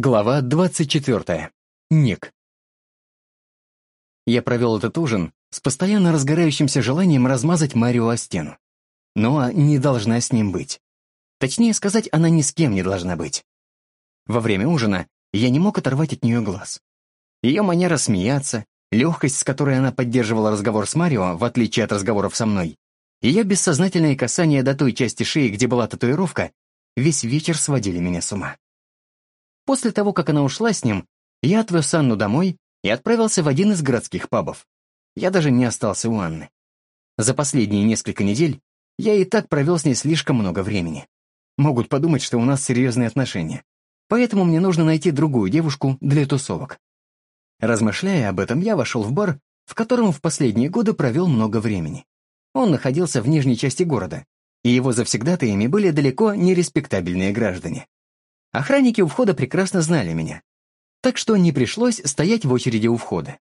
Глава 24. Ник. Я провел этот ужин с постоянно разгорающимся желанием размазать Марио о стену. Но не должна с ним быть. Точнее сказать, она ни с кем не должна быть. Во время ужина я не мог оторвать от нее глаз. Ее манера смеяться, легкость, с которой она поддерживала разговор с Марио, в отличие от разговоров со мной, ее бессознательные касания до той части шеи, где была татуировка, весь вечер сводили меня с ума. После того, как она ушла с ним, я отвез Анну домой и отправился в один из городских пабов. Я даже не остался у Анны. За последние несколько недель я и так провел с ней слишком много времени. Могут подумать, что у нас серьезные отношения. Поэтому мне нужно найти другую девушку для тусовок. Размышляя об этом, я вошел в бар, в котором в последние годы провел много времени. Он находился в нижней части города, и его завсегдатаями были далеко не респектабельные граждане. Охранники у входа прекрасно знали меня, так что не пришлось стоять в очереди у входа.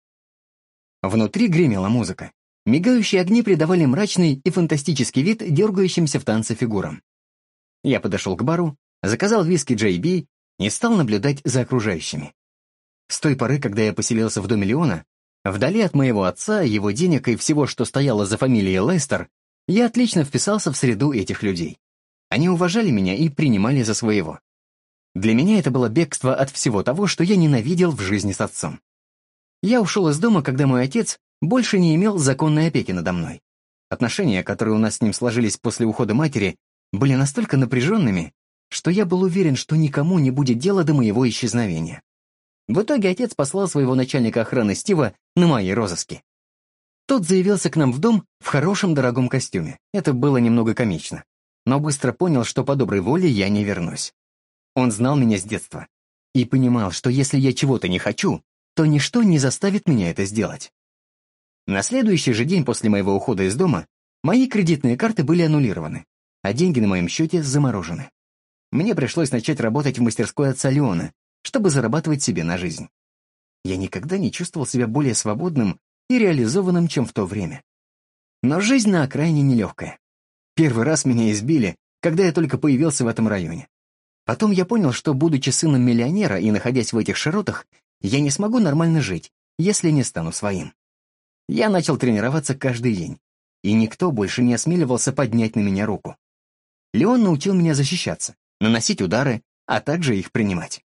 Внутри гремела музыка. Мигающие огни придавали мрачный и фантастический вид дергающимся в танце фигурам. Я подошел к бару, заказал виски Джей Би и стал наблюдать за окружающими. С той поры, когда я поселился в доме Леона, вдали от моего отца, его денег и всего, что стояло за фамилией Лестер, я отлично вписался в среду этих людей. Они уважали меня и принимали за своего. Для меня это было бегство от всего того, что я ненавидел в жизни с отцом. Я ушел из дома, когда мой отец больше не имел законной опеки надо мной. Отношения, которые у нас с ним сложились после ухода матери, были настолько напряженными, что я был уверен, что никому не будет дела до моего исчезновения. В итоге отец послал своего начальника охраны Стива на мои розыски. Тот заявился к нам в дом в хорошем дорогом костюме. Это было немного комично. Но быстро понял, что по доброй воле я не вернусь. Он знал меня с детства и понимал, что если я чего-то не хочу, то ничто не заставит меня это сделать. На следующий же день после моего ухода из дома мои кредитные карты были аннулированы, а деньги на моем счете заморожены. Мне пришлось начать работать в мастерской отца Леона, чтобы зарабатывать себе на жизнь. Я никогда не чувствовал себя более свободным и реализованным, чем в то время. Но жизнь на окраине нелегкая. Первый раз меня избили, когда я только появился в этом районе. Потом я понял, что, будучи сыном миллионера и находясь в этих широтах, я не смогу нормально жить, если не стану своим. Я начал тренироваться каждый день, и никто больше не осмеливался поднять на меня руку. Леон научил меня защищаться, наносить удары, а также их принимать.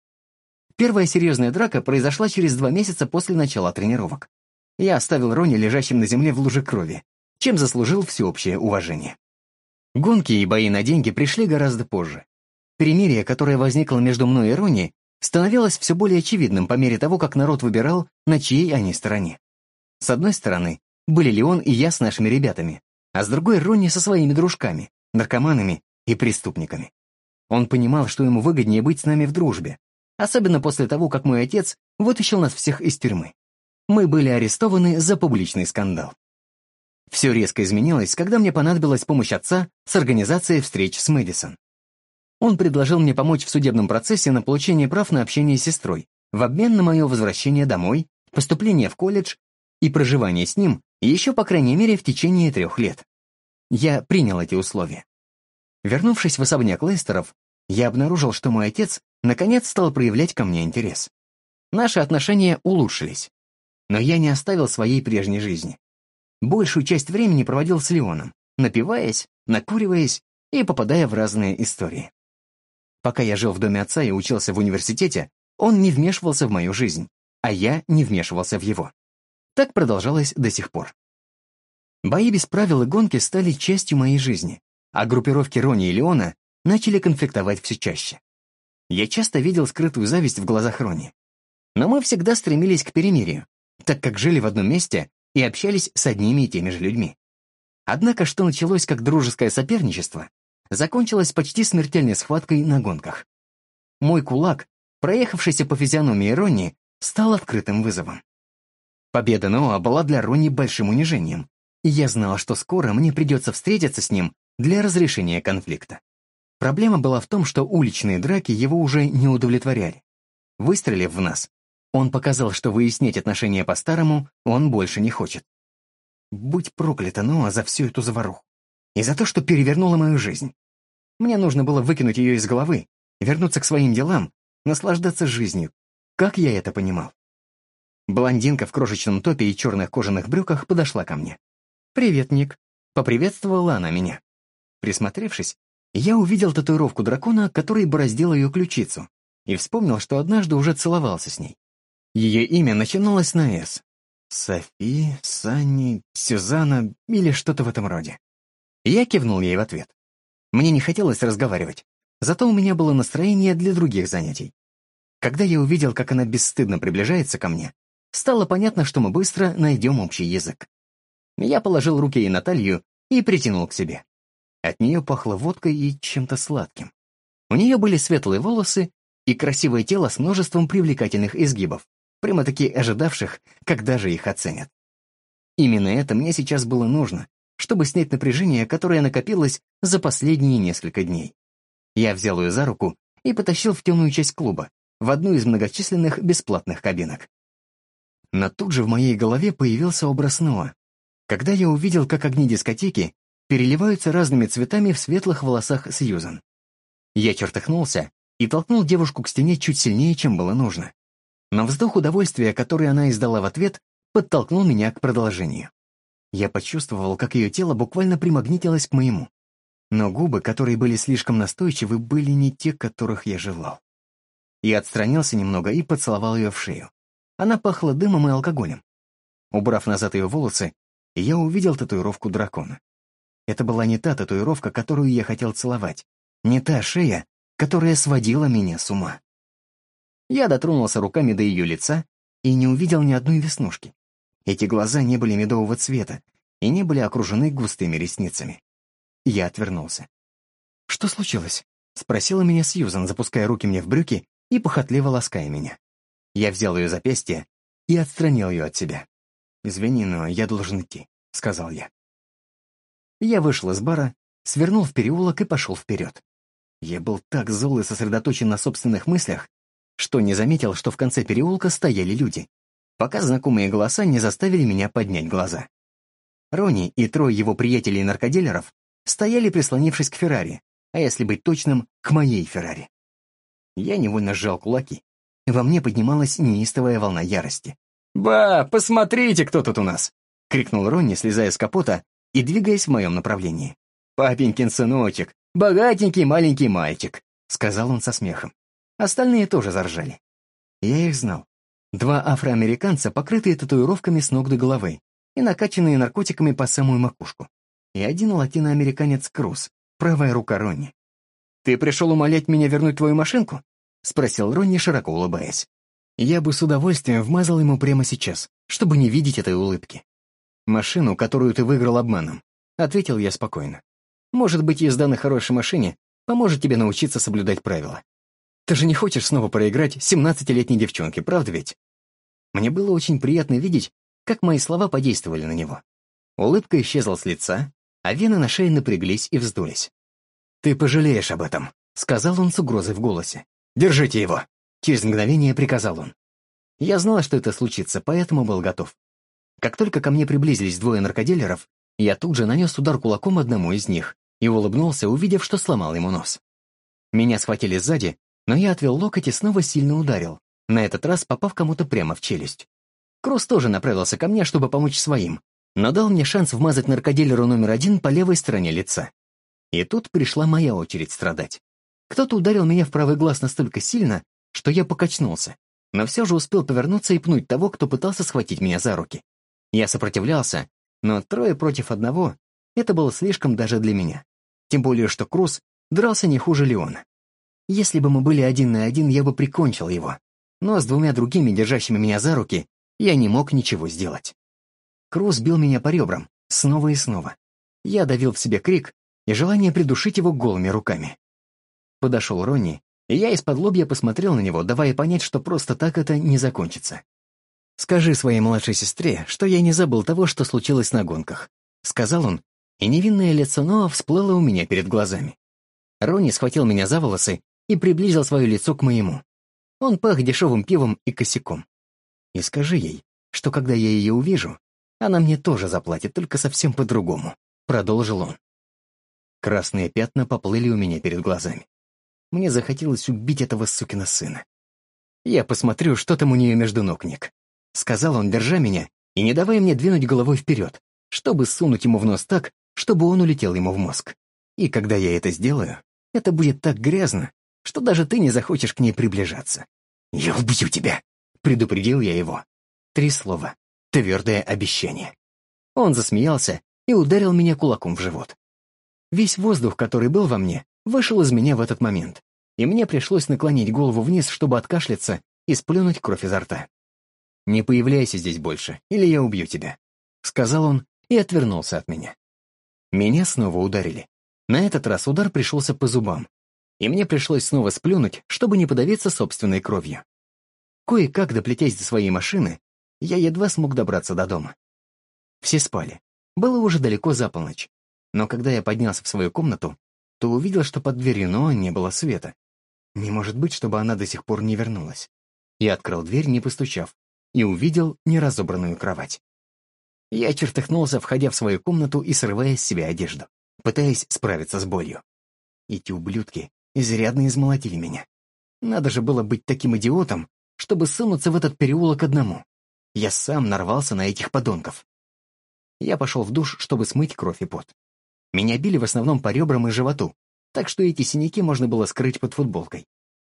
Первая серьезная драка произошла через два месяца после начала тренировок. Я оставил Рони лежащим на земле в луже крови, чем заслужил всеобщее уважение. Гонки и бои на деньги пришли гораздо позже. Перемирие, которое возникло между мной и Ронни, становилось все более очевидным по мере того, как народ выбирал, на чьей они стороне. С одной стороны, были Леон и я с нашими ребятами, а с другой — Ронни со своими дружками, наркоманами и преступниками. Он понимал, что ему выгоднее быть с нами в дружбе, особенно после того, как мой отец вытащил нас всех из тюрьмы. Мы были арестованы за публичный скандал. Все резко изменилось, когда мне понадобилась помощь отца с организацией встреч с Мэдисон. Он предложил мне помочь в судебном процессе на получение прав на общение с сестрой, в обмен на мое возвращение домой, поступление в колледж и проживание с ним еще, по крайней мере, в течение трех лет. Я принял эти условия. Вернувшись в особняк Лестеров, я обнаружил, что мой отец наконец стал проявлять ко мне интерес. Наши отношения улучшились. Но я не оставил своей прежней жизни. Большую часть времени проводил с Леоном, напиваясь, накуриваясь и попадая в разные истории. Пока я жил в доме отца и учился в университете, он не вмешивался в мою жизнь, а я не вмешивался в его. Так продолжалось до сих пор. Бои без правил и гонки стали частью моей жизни, а группировки Рони и Леона начали конфликтовать все чаще. Я часто видел скрытую зависть в глазах Рони. Но мы всегда стремились к перемирию, так как жили в одном месте и общались с одними и теми же людьми. Однако, что началось как дружеское соперничество, закончилась почти смертельной схваткой на гонках. Мой кулак, проехавшийся по физиономии Ронни, стал открытым вызовом. Победа Ноа была для Ронни большим унижением, и я знал, что скоро мне придется встретиться с ним для разрешения конфликта. Проблема была в том, что уличные драки его уже не удовлетворяли. Выстрелив в нас, он показал, что выяснять отношения по-старому он больше не хочет. Будь проклята Ноа за всю эту заваруху. И за то, что перевернула мою жизнь. Мне нужно было выкинуть ее из головы, вернуться к своим делам наслаждаться жизнью. Как я это понимал? Блондинка в крошечном топе и черных кожаных брюках подошла ко мне. «Привет, Ник», — поприветствовала она меня. Присмотревшись, я увидел татуировку дракона, который бороздил ее ключицу, и вспомнил, что однажды уже целовался с ней. Ее имя начиналось на «С». Софи, Санни, Сюзанна или что-то в этом роде. Я кивнул ей в ответ. Мне не хотелось разговаривать, зато у меня было настроение для других занятий. Когда я увидел, как она бесстыдно приближается ко мне, стало понятно, что мы быстро найдем общий язык. Я положил руки ей на талию и притянул к себе. От нее пахло водкой и чем-то сладким. У нее были светлые волосы и красивое тело с множеством привлекательных изгибов, прямо-таки ожидавших, когда же их оценят. Именно это мне сейчас было нужно, чтобы снять напряжение, которое накопилось за последние несколько дней. Я взял ее за руку и потащил в темную часть клуба, в одну из многочисленных бесплатных кабинок. Но тут же в моей голове появился образ Ноа, когда я увидел, как огни дискотеки переливаются разными цветами в светлых волосах Сьюзан. Я чертыхнулся и толкнул девушку к стене чуть сильнее, чем было нужно. Но вздох удовольствия, который она издала в ответ, подтолкнул меня к продолжению. Я почувствовал, как ее тело буквально примагнитилось к моему. Но губы, которые были слишком настойчивы, были не те, которых я желал. Я отстранился немного и поцеловал ее в шею. Она пахла дымом и алкоголем. Убрав назад ее волосы, я увидел татуировку дракона. Это была не та татуировка, которую я хотел целовать, не та шея, которая сводила меня с ума. Я дотронулся руками до ее лица и не увидел ни одной веснушки. Эти глаза не были медового цвета и не были окружены густыми ресницами. Я отвернулся. «Что случилось?» — спросила меня Сьюзан, запуская руки мне в брюки и похотливо лаская меня. Я взял ее запястье и отстранил ее от себя. «Извини, но я должен идти», — сказал я. Я вышел из бара, свернул в переулок и пошел вперед. Я был так зол и сосредоточен на собственных мыслях, что не заметил, что в конце переулка стояли люди, пока знакомые голоса не заставили меня поднять глаза. Рони и трое его приятелей-наркоделеров стояли, прислонившись к Феррари, а если быть точным, к моей Феррари. Я невольно сжал кулаки. Во мне поднималась неистовая волна ярости. «Ба, посмотрите, кто тут у нас!» — крикнул Ронни, слезая с капота и двигаясь в моем направлении. «Папенькин сыночек, богатенький маленький мальчик», — сказал он со смехом. Остальные тоже заржали. Я их знал. Два афроамериканца, покрытые татуировками с ног до головы и накачанные наркотиками по самую макушку. И один латиноамериканец Круз, правая рука Ронни. «Ты пришел умолять меня вернуть твою машинку?» — спросил Ронни, широко улыбаясь. Я бы с удовольствием вмазал ему прямо сейчас, чтобы не видеть этой улыбки. «Машину, которую ты выиграл обманом», — ответил я спокойно. «Может быть, езда на хорошей машине поможет тебе научиться соблюдать правила. Ты же не хочешь снова проиграть 17-летней девчонке, правда ведь? Мне было очень приятно видеть, как мои слова подействовали на него. Улыбка исчезла с лица, а вены на шее напряглись и вздулись. «Ты пожалеешь об этом», — сказал он с угрозой в голосе. «Держите его!» — через мгновение приказал он. Я знала, что это случится, поэтому был готов. Как только ко мне приблизились двое наркоделеров, я тут же нанес удар кулаком одному из них и улыбнулся, увидев, что сломал ему нос. Меня схватили сзади но я отвел локоть и снова сильно ударил, на этот раз попав кому-то прямо в челюсть. Кросс тоже направился ко мне, чтобы помочь своим, но дал мне шанс вмазать наркоделеру номер один по левой стороне лица. И тут пришла моя очередь страдать. Кто-то ударил меня в правый глаз настолько сильно, что я покачнулся, но все же успел повернуться и пнуть того, кто пытался схватить меня за руки. Я сопротивлялся, но трое против одного — это было слишком даже для меня. Тем более, что Круз дрался не хуже Леона. Если бы мы были один на один, я бы прикончил его. Но с двумя другими, держащими меня за руки, я не мог ничего сделать. Круз бил меня по ребрам, снова и снова. Я давил в себе крик и желание придушить его голыми руками. Подошел Ронни, и я из-под лобья посмотрел на него, давая понять, что просто так это не закончится. «Скажи своей младшей сестре, что я не забыл того, что случилось на гонках», — сказал он, и невинное лицо Ноа всплыло у меня перед глазами. Ронни схватил меня за волосы и приблизил свое лицо к моему. Он пах дешевым пивом и косяком. И скажи ей, что когда я ее увижу, она мне тоже заплатит, только совсем по-другому», — продолжил он. Красные пятна поплыли у меня перед глазами. Мне захотелось убить этого сукина сына. «Я посмотрю, что там у нее между ног, Ник», — сказал он, держа меня и не давая мне двинуть головой вперед, чтобы сунуть ему в нос так, чтобы он улетел ему в мозг. И когда я это сделаю, это будет так грязно, что даже ты не захочешь к ней приближаться. «Я убью тебя!» — предупредил я его. Три слова. Твердое обещание. Он засмеялся и ударил меня кулаком в живот. Весь воздух, который был во мне, вышел из меня в этот момент, и мне пришлось наклонить голову вниз, чтобы откашляться и сплюнуть кровь изо рта. «Не появляйся здесь больше, или я убью тебя», — сказал он и отвернулся от меня. Меня снова ударили. На этот раз удар пришелся по зубам, и мне пришлось снова сплюнуть, чтобы не подавиться собственной кровью. Кое-как, доплетясь до своей машины, я едва смог добраться до дома. Все спали. Было уже далеко за полночь. Но когда я поднялся в свою комнату, то увидел, что под дверью Ноа не было света. Не может быть, чтобы она до сих пор не вернулась. Я открыл дверь, не постучав, и увидел неразобранную кровать. Я чертыхнулся, входя в свою комнату и срывая с себя одежду, пытаясь справиться с болью. Эти ублюдки изрядно измолотили меня. Надо же было быть таким идиотом, чтобы сунуться в этот переулок одному. Я сам нарвался на этих подонков. Я пошел в душ, чтобы смыть кровь и пот. Меня били в основном по ребрам и животу, так что эти синяки можно было скрыть под футболкой.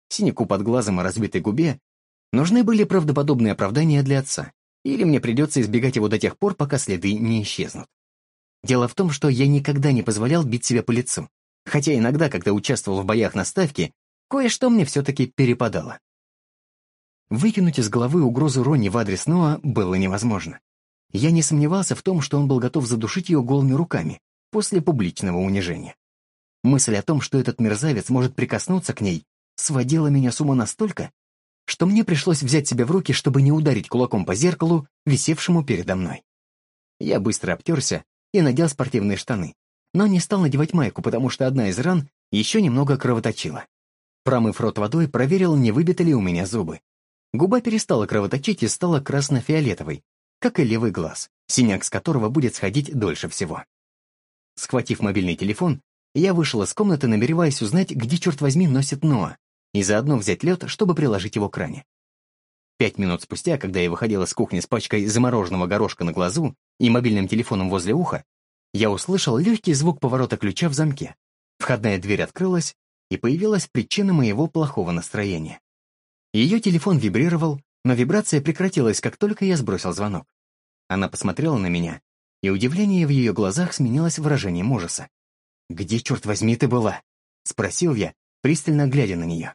Синяку под глазом и разбитой губе нужны были правдоподобные оправдания для отца, или мне придется избегать его до тех пор, пока следы не исчезнут. Дело в том, что я никогда не позволял бить себя по лицу, хотя иногда, когда участвовал в боях на ставке, кое-что мне все-таки перепадало. Выкинуть из головы угрозу Ронни в адрес Ноа было невозможно. Я не сомневался в том, что он был готов задушить ее голыми руками после публичного унижения. Мысль о том, что этот мерзавец может прикоснуться к ней, сводила меня с ума настолько, что мне пришлось взять себя в руки, чтобы не ударить кулаком по зеркалу, висевшему передо мной. Я быстро обтерся и надел спортивные штаны, но не стал надевать майку, потому что одна из ран еще немного кровоточила. Промыв рот водой, проверил, не выбиты ли у меня зубы. Губа перестала кровоточить и стала красно-фиолетовой, как и левый глаз, синяк с которого будет сходить дольше всего. Схватив мобильный телефон, я вышел из комнаты, намереваясь узнать, где, черт возьми, носит Ноа, и заодно взять лед, чтобы приложить его к ране. Пять минут спустя, когда я выходил из кухни с пачкой замороженного горошка на глазу и мобильным телефоном возле уха, я услышал легкий звук поворота ключа в замке. Входная дверь открылась, и появилась причина моего плохого настроения. Ее телефон вибрировал, но вибрация прекратилась, как только я сбросил звонок. Она посмотрела на меня, и удивление в ее глазах сменилось выражением ужаса. «Где, черт возьми, ты была?» — спросил я, пристально глядя на нее.